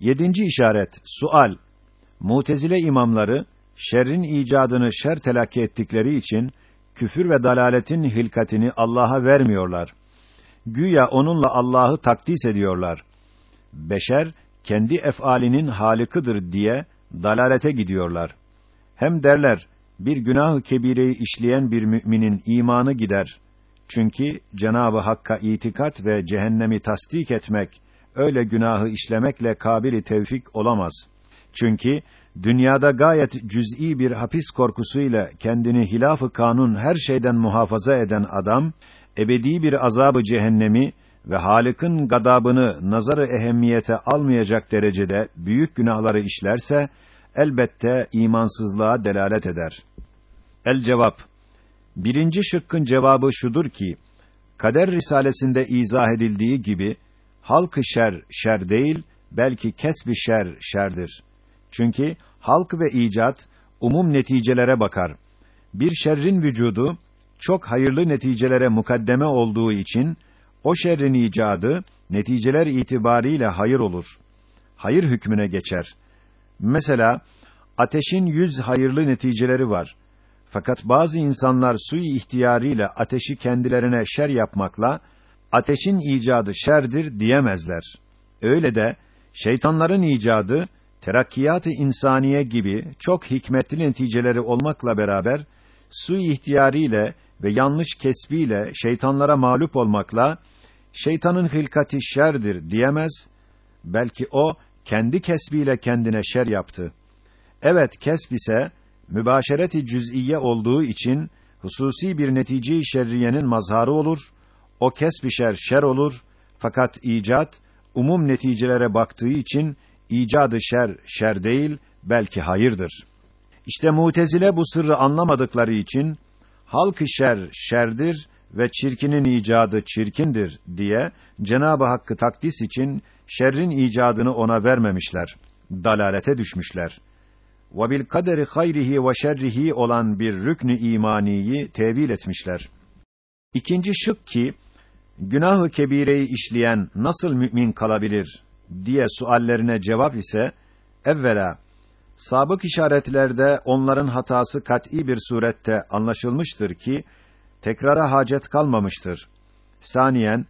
Yedinci işaret, sual. Mutezile imamları, şerrin icadını şer telakki ettikleri için, küfür ve dalaletin hilkatini Allah'a vermiyorlar. Güya onunla Allah'ı takdis ediyorlar. Beşer, kendi ef'alinin halikıdır diye, dalalete gidiyorlar. Hem derler, bir günah-ı kebireyi işleyen bir müminin imanı gider. Çünkü Cenabı Hakk'a itikat ve cehennemi tasdik etmek öyle günahı işlemekle kabili tevfik olamaz. Çünkü dünyada gayet cüz'i bir hapis korkusuyla kendini hilaf-ı kanun her şeyden muhafaza eden adam ebedi bir azabı cehennemi ve Halık'ın gadabını nazarı ehemmiyete almayacak derecede büyük günahları işlerse elbette imansızlığa delalet eder. El cevap Birinci şıkkın cevabı şudur ki, Kader Risalesinde izah edildiği gibi, halk-ı şer, şer değil, belki kesbi şer, şerdir. Çünkü halk ve icat, umum neticelere bakar. Bir şerrin vücudu, çok hayırlı neticelere mukaddeme olduğu için, o şerrin icadı, neticeler itibariyle hayır olur. Hayır hükmüne geçer. Mesela, ateşin yüz hayırlı neticeleri var. Fakat bazı insanlar sui ihtiyarıyla ateşi kendilerine şer yapmakla ateşin icadı şerdir diyemezler. Öyle de şeytanların icadı terakkiyat-ı insaniye gibi çok hikmetli neticeleri olmakla beraber sui ihtiyarıyla ve yanlış kesbiyle şeytanlara mağlup olmakla şeytanın hilkati şerdir diyemez. Belki o kendi kesbiyle kendine şer yaptı. Evet kesb ise mübaşereti cüz'iye olduğu için hususi bir netice-i şerriyenin mazharı olur. O kesb-i şer şer olur. Fakat icat umum neticelere baktığı için icadı şer şer değil belki hayırdır. İşte Mutezile bu sırrı anlamadıkları için halk-ı şer şerdir ve çirkinin icadı çirkindir diye Cenabı Hakk'ı takdis için şerrin icadını ona vermemişler. Dalalete düşmüşler ve bil kaderi hayrihi ve şerrihi olan bir rüknü imaniyi tevil etmişler. İkinci şık ki günahı kebireyi işleyen nasıl mümin kalabilir diye suallerine cevap ise evvela sabık işaretlerde onların hatası kat'î bir surette anlaşılmıştır ki tekrara hacet kalmamıştır. Saniyen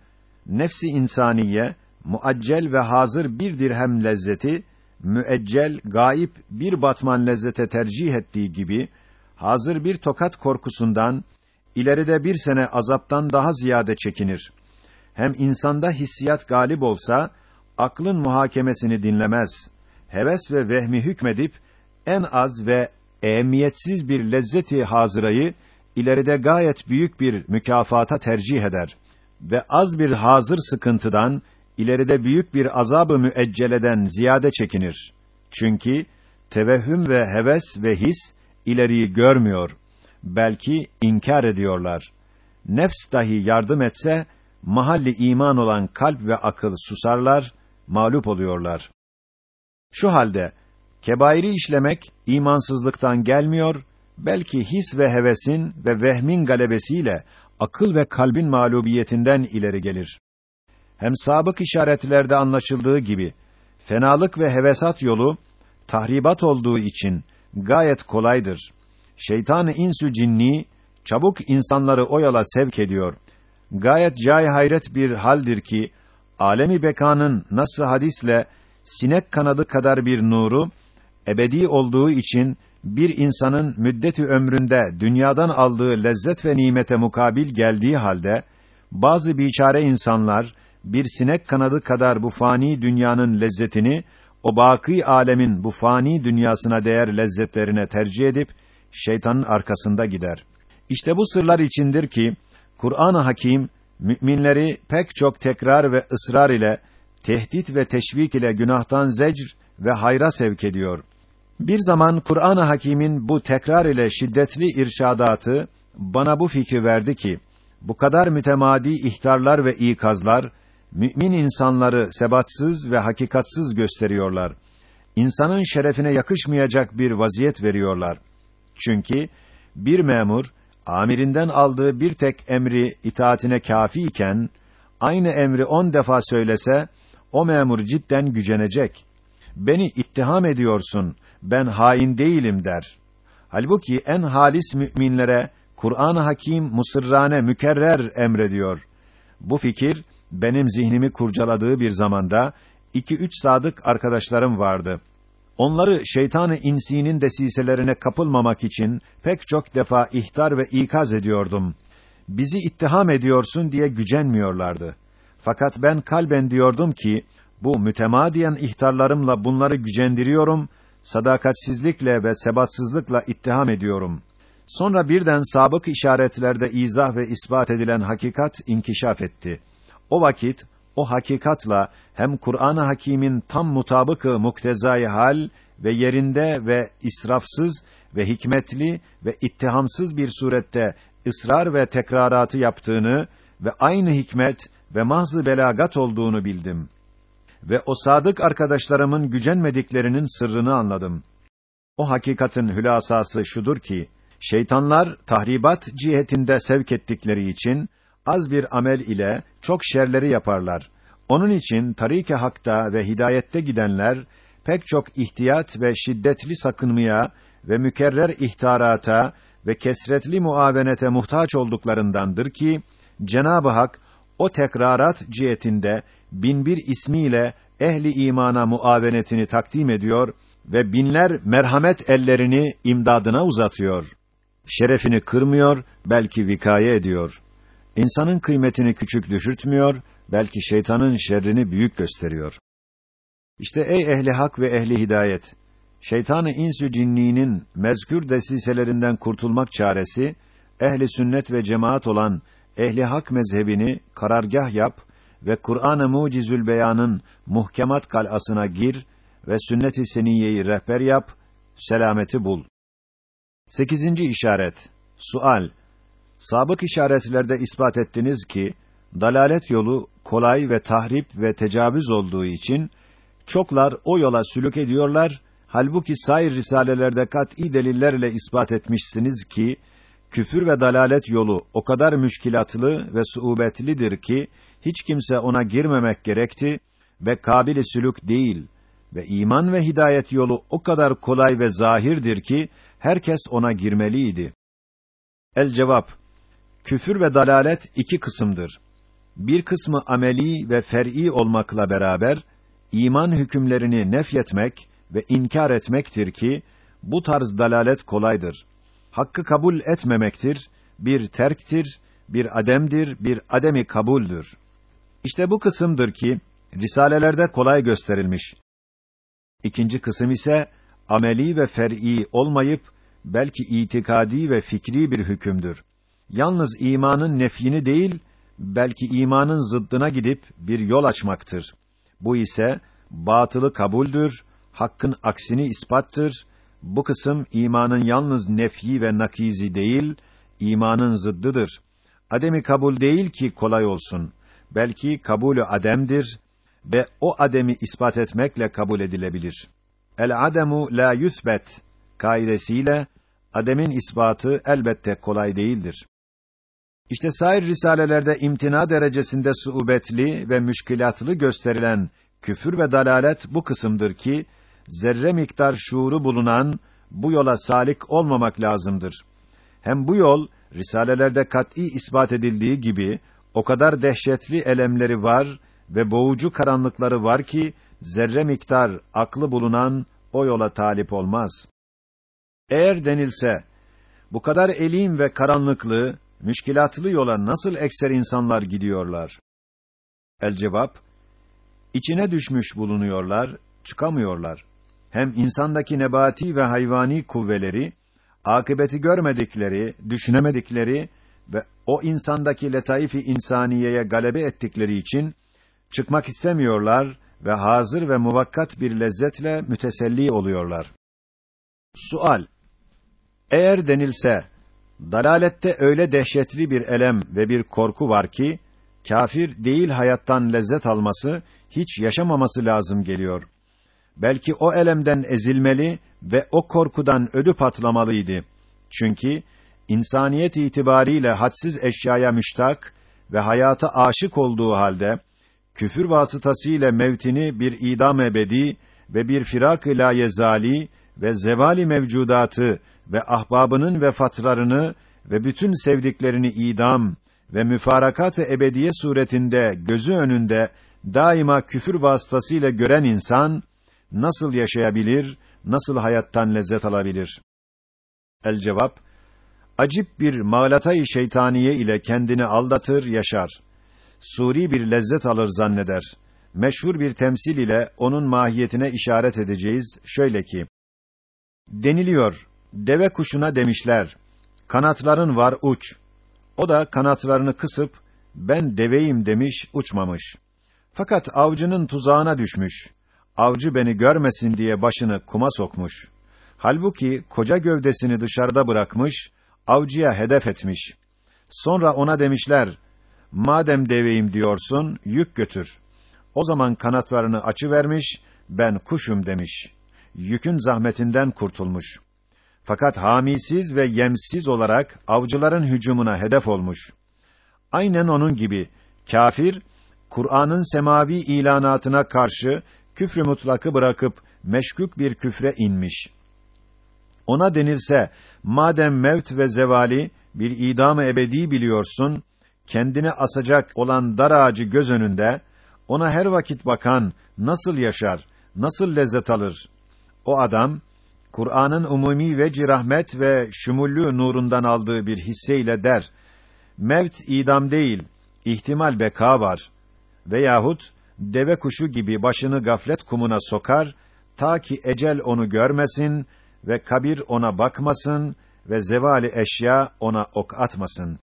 nefsi insaniye muaccel ve hazır bir dirhem lezzeti müeccel, gaip bir batman lezzete tercih ettiği gibi, hazır bir tokat korkusundan, ileride bir sene azaptan daha ziyade çekinir. Hem insanda hissiyat galip olsa, aklın muhakemesini dinlemez. Heves ve vehmi hükmedip, en az ve ehemmiyetsiz bir lezzeti hazırayı, ileride gayet büyük bir mükafata tercih eder. Ve az bir hazır sıkıntıdan, ileride büyük bir azabı müecceleden ziyade çekinir. Çünkü tevehhüm ve heves ve his ileriyi görmüyor. Belki inkar ediyorlar. Nefs dahi yardım etse mahalli iman olan kalp ve akıl susarlar, mağlup oluyorlar. Şu halde kebairi işlemek imansızlıktan gelmiyor, belki his ve hevesin ve vehmin galebesiyle akıl ve kalbin mağlubiyetinden ileri gelir hem sabık işaretlerde anlaşıldığı gibi fenalık ve hevesat yolu tahribat olduğu için gayet kolaydır. Şeytan-ı insü cinni çabuk insanları o yola sevk ediyor. Gayet cay hayret bir haldir ki alemi bekanın nasıl hadisle sinek kanadı kadar bir nuru ebedi olduğu için bir insanın müddeti ömründe dünyadan aldığı lezzet ve nimete mukabil geldiği halde bazı biçare insanlar bir sinek kanadı kadar bu fani dünyanın lezzetini o baki alemin bu fani dünyasına değer lezzetlerine tercih edip şeytanın arkasında gider. İşte bu sırlar içindir ki Kur'an-ı Hakim müminleri pek çok tekrar ve ısrar ile tehdit ve teşvik ile günahtan zecr ve hayra sevk ediyor. Bir zaman Kur'an-ı Hakîm'in bu tekrar ile şiddetli irşadatı bana bu fikri verdi ki bu kadar mütemadi ihtarlar ve ikazlar mümin insanları sebatsız ve hakikatsız gösteriyorlar. İnsanın şerefine yakışmayacak bir vaziyet veriyorlar. Çünkü bir memur amirinden aldığı bir tek emri itaatine kafi iken aynı emri on defa söylese o memur cidden gücenecek. beni ittiham ediyorsun, ben hain değilim der. Halbuki en halis müminlere Kur'an-ı Hakim musırrane mükerrer emrediyor. Bu fikir benim zihnimi kurcaladığı bir zamanda iki üç sadık arkadaşlarım vardı. Onları şeytan-ı insinin desiselerine kapılmamak için pek çok defa ihtar ve ikaz ediyordum. Bizi ittiham ediyorsun diye gücenmiyorlardı. Fakat ben kalben diyordum ki, bu mütemadiyen ihtarlarımla bunları gücendiriyorum, sadakatsizlikle ve sebatsızlıkla ittiham ediyorum. Sonra birden sabık işaretlerde izah ve ispat edilen hakikat inkişaf etti. O vakit o hakikatla hem Kur'an-ı Hakîm'in tam mutabıkı muktezai hal ve yerinde ve israfsız ve hikmetli ve ittihamsız bir surette ısrar ve tekraratı yaptığını ve aynı hikmet ve mahzı belagat olduğunu bildim. Ve o sadık arkadaşlarımın gücenmediklerinin sırrını anladım. O hakikatin hülasası şudur ki, şeytanlar tahribat cihetinde sevk ettikleri için, az bir amel ile çok şerleri yaparlar. Onun için tarik-i hakta ve hidayette gidenler pek çok ihtiyat ve şiddetli sakınmaya ve mükerrer ihtarata ve kesretli muavenete muhtaç olduklarındandır ki Cenab-ı Hak o tekrarat cihetinde binbir ismiyle ehli imana muavenetini takdim ediyor ve binler merhamet ellerini imdadına uzatıyor. Şerefini kırmıyor, belki vikaye ediyor. İnsanın kıymetini küçük düşürtmüyor, belki şeytanın şerrini büyük gösteriyor. İşte ey ehli hak ve ehli hidayet, şeytanı insü cinniğinin mezkür desiselerinden kurtulmak çaresi, ehli sünnet ve cemaat olan ehli hak mezhebini karargah yap ve Kur'an-ı Mucizül Beyan'ın muhkemat kal'asına gir ve sünnet-i seniyyeyi rehber yap, selameti bul. Sekizinci işaret. Sual. Sabık işaretlerde ispat ettiniz ki, dalalet yolu kolay ve tahrip ve tecavüz olduğu için, çoklar o yola sülük ediyorlar, halbuki sair risalelerde kat'î delillerle ispat etmişsiniz ki, küfür ve dalalet yolu o kadar müşkilatlı ve suubetlidir ki, hiç kimse ona girmemek gerekti ve kabili sülük değil ve iman ve hidayet yolu o kadar kolay ve zahirdir ki, herkes ona girmeliydi. El cevap Küfür ve dalalet iki kısımdır. Bir kısmı ameli ve fer'i olmakla beraber iman hükümlerini nefyetmek ve inkar etmektir ki bu tarz dalalet kolaydır. Hakkı kabul etmemektir, bir terktir, bir ademdir, bir ademi kabuldür. İşte bu kısımdır ki risalelerde kolay gösterilmiş. İkinci kısım ise ameli ve fer'i olmayıp belki itikadi ve fikri bir hükümdür. Yalnız imanın nefyini değil, belki imanın zıddına gidip bir yol açmaktır. Bu ise batılı kabuldür, hakkın aksini ispattır. Bu kısım imanın yalnız nefyi ve nakizi değil, imanın zıddıdır. Ademi kabul değil ki kolay olsun. Belki kabulü ademdir ve o ademi ispat etmekle kabul edilebilir. El ademu la yuthbet kaidesiyle ademin ispatı elbette kolay değildir. İşte sair risalelerde imtina derecesinde suubetli ve müşkilatlı gösterilen küfür ve dalalet bu kısımdır ki zerre miktar şuuru bulunan bu yola salik olmamak lazımdır. Hem bu yol risalelerde kat'î ispat edildiği gibi o kadar dehşetli elemleri var ve boğucu karanlıkları var ki zerre miktar aklı bulunan o yola talip olmaz. Eğer denilse bu kadar elim ve karanlıklı, müşkilatlı yola nasıl ekser insanlar gidiyorlar? El cevap, içine düşmüş bulunuyorlar, çıkamıyorlar. Hem insandaki nebati ve hayvani kuvveleri, akıbeti görmedikleri, düşünemedikleri ve o insandaki letaif-i insaniyeye galebe ettikleri için, çıkmak istemiyorlar ve hazır ve muvakkat bir lezzetle müteselli oluyorlar. Sual Eğer denilse, dalalette öyle dehşetli bir elem ve bir korku var ki, kafir değil hayattan lezzet alması, hiç yaşamaması lazım geliyor. Belki o elemden ezilmeli ve o korkudan ödü patlamalıydı. Çünkü insaniyet itibariyle hadsiz eşyaya müştak ve hayata aşık olduğu halde küfür vasıtasıyla mevtini bir idam ebedi ve bir firak-ı ve zevali mevcudatı ve ahbabının vefatlarını ve bütün sevdiklerini idam ve müfarakat-ı ebediye suretinde gözü önünde daima küfür vasıtasıyla gören insan nasıl yaşayabilir, nasıl hayattan lezzet alabilir? El cevap acip bir mağlatayı şeytaniye ile kendini aldatır, yaşar. Suri bir lezzet alır zanneder. Meşhur bir temsil ile onun mahiyetine işaret edeceğiz. Şöyle ki: Deniliyor, deve kuşuna demişler, kanatların var uç. O da kanatlarını kısıp, ben deveyim demiş, uçmamış. Fakat avcının tuzağına düşmüş. Avcı beni görmesin diye başını kuma sokmuş. Halbuki koca gövdesini dışarıda bırakmış, avcıya hedef etmiş. Sonra ona demişler, madem deveyim diyorsun, yük götür. O zaman kanatlarını açı vermiş, ben kuşum demiş. Yükün zahmetinden kurtulmuş. Fakat hamisiz ve yemsiz olarak avcıların hücumuna hedef olmuş. Aynen onun gibi kafir Kur'an'ın semavi ilanatına karşı küfrü mutlakı bırakıp meşkük bir küfre inmiş. Ona denilse madem mevt ve zevali bir idam-ı ebedi biliyorsun, kendini asacak olan dar ağacı göz önünde, ona her vakit bakan nasıl yaşar, nasıl lezzet alır? O adam, Kur'an'ın umumi ve rahmet ve şumullü nurundan aldığı bir hisseyle der, mevt idam değil, ihtimal beka var. Veyahut, deve kuşu gibi başını gaflet kumuna sokar, ta ki ecel onu görmesin ve kabir ona bakmasın ve zevali eşya ona ok atmasın.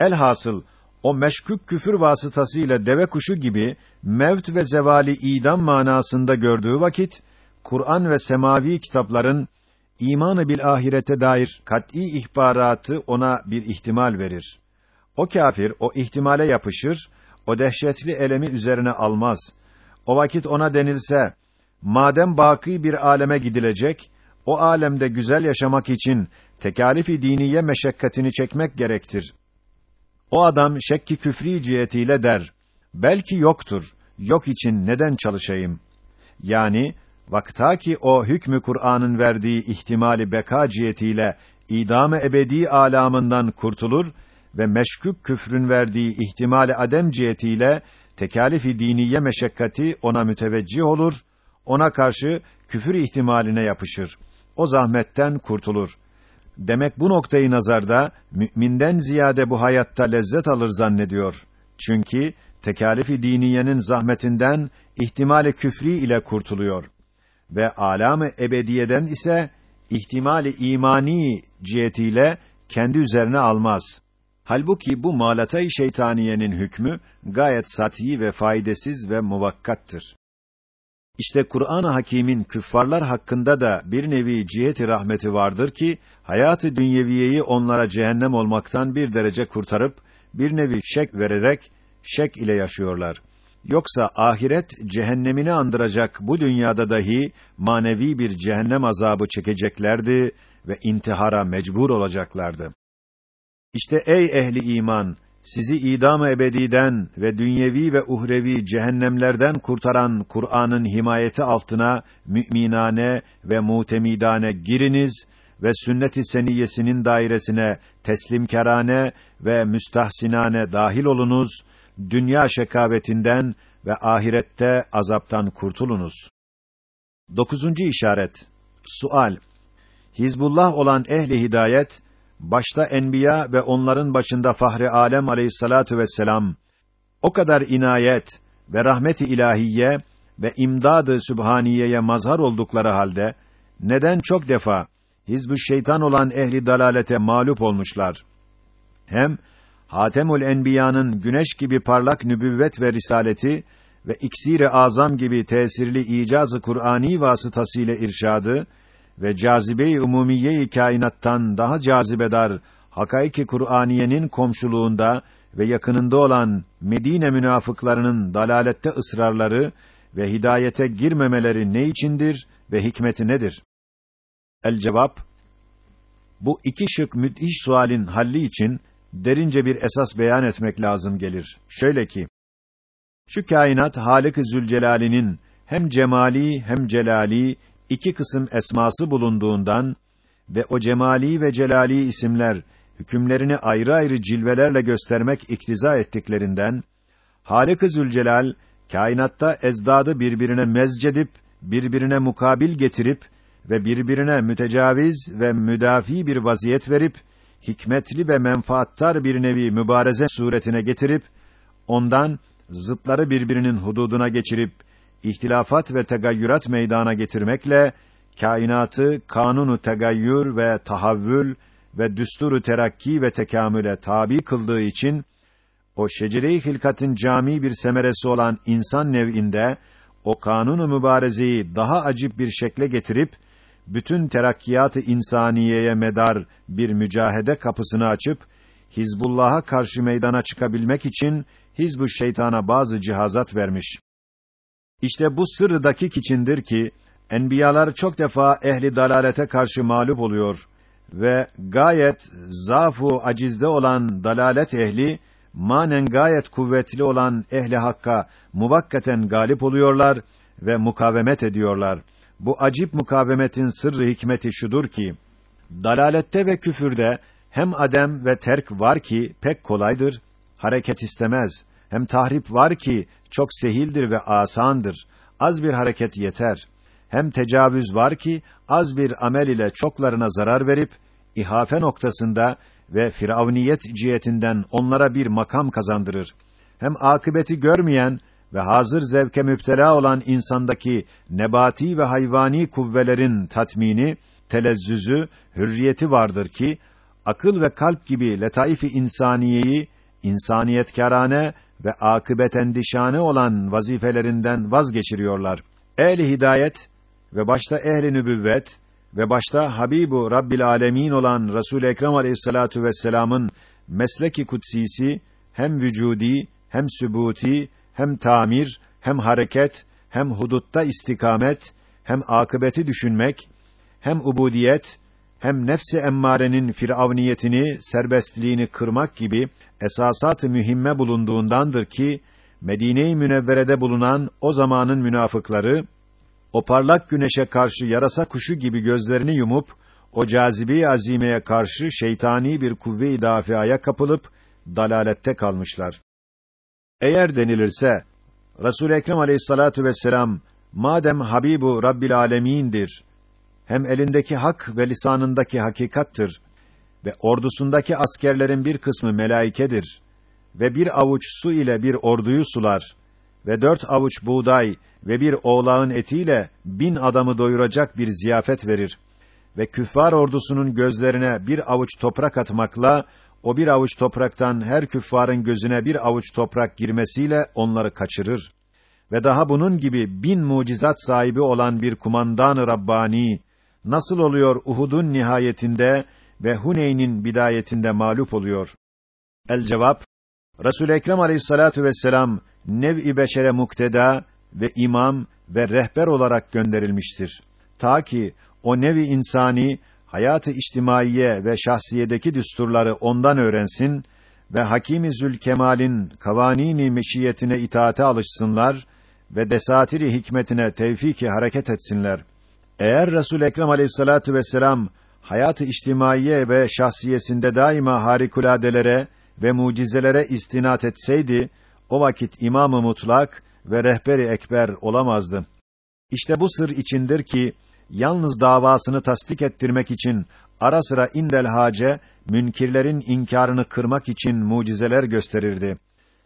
Elhasıl o meşkük küfür vasıtasıyla deve kuşu gibi mevt ve zevali idam manasında gördüğü vakit Kur'an ve semavi kitapların imanı bil ahirete dair kat'î ihbaratı ona bir ihtimal verir. O kafir o ihtimale yapışır, o dehşetli elemi üzerine almaz. O vakit ona denilse, madem baki bir aleme gidilecek, o alemde güzel yaşamak için tekalifi diniye meşakkatini çekmek gerektir. O adam şekki küfri cihetiyle der, belki yoktur, yok için neden çalışayım? Yani, vakta ki o hükmü Kur'an'ın verdiği ihtimali beka cihetiyle idam-ı ebedi alamından kurtulur ve meşkük küfrün verdiği ihtimali adem cihetiyle tekalifi diniye meşakkati ona müteveccih olur, ona karşı küfür ihtimaline yapışır o zahmetten kurtulur. Demek bu noktayı nazarda müminden ziyade bu hayatta lezzet alır zannediyor. Çünkü tekalifi diniyenin zahmetinden ihtimali küfri ile kurtuluyor ve alamı ebediyeden ise ihtimali imani cihetiyle kendi üzerine almaz. Halbuki bu malatay şeytaniyenin hükmü gayet sati ve faydasız ve muvakkattır. İşte Kur'an-ı Hakîm'in küffarlar hakkında da bir nevi ciheti rahmeti vardır ki hayatı dünyeviyeyi onlara cehennem olmaktan bir derece kurtarıp bir nevi şek vererek şek ile yaşıyorlar. Yoksa ahiret cehennemini andıracak bu dünyada dahi manevi bir cehennem azabı çekeceklerdi ve intihara mecbur olacaklardı. İşte ey ehli iman sizi idam-ı ebediden ve dünyevi ve uhrevi cehennemlerden kurtaran Kur'an'ın himayeti altına müminane ve mutemidane giriniz ve sünnet-i seniyyesinin dairesine teslimkârane ve müstahsinane dahil olunuz, dünya şekavetinden ve ahirette azaptan kurtulunuz. Dokuzuncu işaret. Sual. Hizbullah olan ehli hidayet başta enbiya ve onların başında Fahri Alem Aleyhissalatu vesselam o kadar inayet ve rahmeti ilahiye ve imdadı sübhaniyeye mazhar oldukları halde neden çok defa hizb şeytan olan ehli dalalete mağlup olmuşlar? Hem Hatemül Enbiya'nın güneş gibi parlak nübüvvet ve risaleti ve iksir-i azam gibi tesirli icazı Kur'ani vasıtasıyla irşadı ve cazibe-i umumiye-i kainattan daha cazibedar hakaiki Kur'aniyenin komşuluğunda ve yakınında olan Medine münafıklarının dalalette ısrarları ve hidayete girmemeleri ne içindir ve hikmeti nedir? El cevap Bu iki şık müthiş sualin halli için derince bir esas beyan etmek lazım gelir. Şöyle ki Şu kainat Halik-i Zülcelal'inin hem cemali hem celali iki kısım esması bulunduğundan ve o cemali ve celali isimler hükümlerini ayrı ayrı cilvelerle göstermek iktiza ettiklerinden Halik-i Zülcelal kainatta ezdadı birbirine mezcedip birbirine mukabil getirip ve birbirine mütecaviz ve müdafi bir vaziyet verip hikmetli ve menfaattar bir nevi mübareze suretine getirip ondan zıtları birbirinin hududuna geçirip ihtilafat ve tegayyürat meydana getirmekle kainatı kanunu tegayyür ve tahavvül ve düsturu terakki ve tekamüle tabi kıldığı için o şecere-i hilkatın cami bir semeresi olan insan nev'inde o kanunu mübarezeyi daha acip bir şekle getirip bütün terakkiyat-ı insaniyeye medar bir mücahede kapısını açıp Hizbullah'a karşı meydana çıkabilmek için Hizbu şeytana bazı cihazat vermiş. İşte bu sırrıdaki içindir ki enbiyalar çok defa ehli dalalete karşı mağlup oluyor ve gayet zafu acizde olan dalalet ehli manen gayet kuvvetli olan ehli hakka muvakkaten galip oluyorlar ve mukavemet ediyorlar. Bu acip mukavemetin sırrı hikmeti şudur ki dalalette ve küfürde hem adem ve terk var ki pek kolaydır, hareket istemez. Hem tahrip var ki çok sehildir ve asandır. Az bir hareket yeter. Hem tecavüz var ki az bir amel ile çoklarına zarar verip ihafe noktasında ve firavniyet cihetinden onlara bir makam kazandırır. Hem akıbeti görmeyen ve hazır zevke müptela olan insandaki nebati ve hayvani kuvvelerin tatmini, telezzüzü, hürriyeti vardır ki akıl ve kalp gibi letaif-i insaniyeyi insaniyetkârane ve akıbet endişane olan vazifelerinden vazgeçiriyorlar. Ehli hidayet ve başta ehli nübüvvet ve başta Habibu Rabbil Alemin olan Resul Ekrem Aleyhissalatu vesselam'ın mesleki kutsisi hem vücudi hem sübuti hem tamir hem hareket hem hudutta istikamet hem akıbeti düşünmek hem ubudiyet hem nefsi emmarenin firavniyetini, serbestliğini kırmak gibi esasat-ı mühimme bulunduğundandır ki Medine-i Münevvere'de bulunan o zamanın münafıkları o parlak güneşe karşı yarasa kuşu gibi gözlerini yumup o cazibe azimeye karşı şeytani bir kuvve-i dafiaya kapılıp dalalette kalmışlar. Eğer denilirse Resul Ekrem Aleyhissalatu vesselam madem Habibu Rabbil Alemin'dir hem elindeki hak ve lisanındaki hakikattır ve ordusundaki askerlerin bir kısmı melaikedir ve bir avuç su ile bir orduyu sular ve dört avuç buğday ve bir oğlağın etiyle bin adamı doyuracak bir ziyafet verir ve küffar ordusunun gözlerine bir avuç toprak atmakla o bir avuç topraktan her küffarın gözüne bir avuç toprak girmesiyle onları kaçırır ve daha bunun gibi bin mucizat sahibi olan bir kumandan-ı Rabbani nasıl oluyor Uhud'un nihayetinde ve Huneyn'in bidayetinde mağlup oluyor? El cevap Resul Ekrem Aleyhissalatu vesselam nev-i beşere mukteda ve imam ve rehber olarak gönderilmiştir. Ta ki o nevi insani hayatı içtimaiye ve şahsiyedeki düsturları ondan öğrensin ve Hakîm-i Zülkemal'in kavanini meşiyetine itaate alışsınlar ve desatiri hikmetine tevfiki hareket etsinler. Eğer Resul Ekrem Aleyhissalatu vesselam hayatı içtimaiye ve şahsiyesinde daima harikuladelere ve mucizelere istinat etseydi, o vakit imamı mutlak ve rehberi ekber olamazdı. İşte bu sır içindir ki yalnız davasını tasdik ettirmek için ara sıra indel hace münkirlerin inkarını kırmak için mucizeler gösterirdi.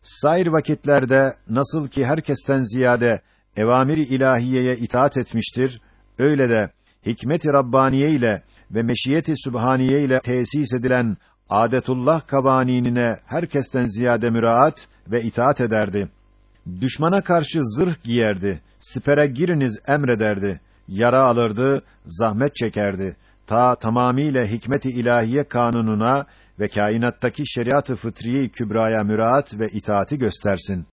Sair vakitlerde nasıl ki herkesten ziyade evamiri ilahiyeye itaat etmiştir, öyle de hikmet-i rabbaniye ile ve meşiyeti sübhaniye ile tesis edilen adetullah kabaninine herkesten ziyade müraat ve itaat ederdi. Düşmana karşı zırh giyerdi, sipere giriniz emrederdi, yara alırdı, zahmet çekerdi. Ta tamamiyle hikmet-i ilahiye kanununa ve kainattaki şeriat-ı fıtriye kübraya müraat ve itaati göstersin.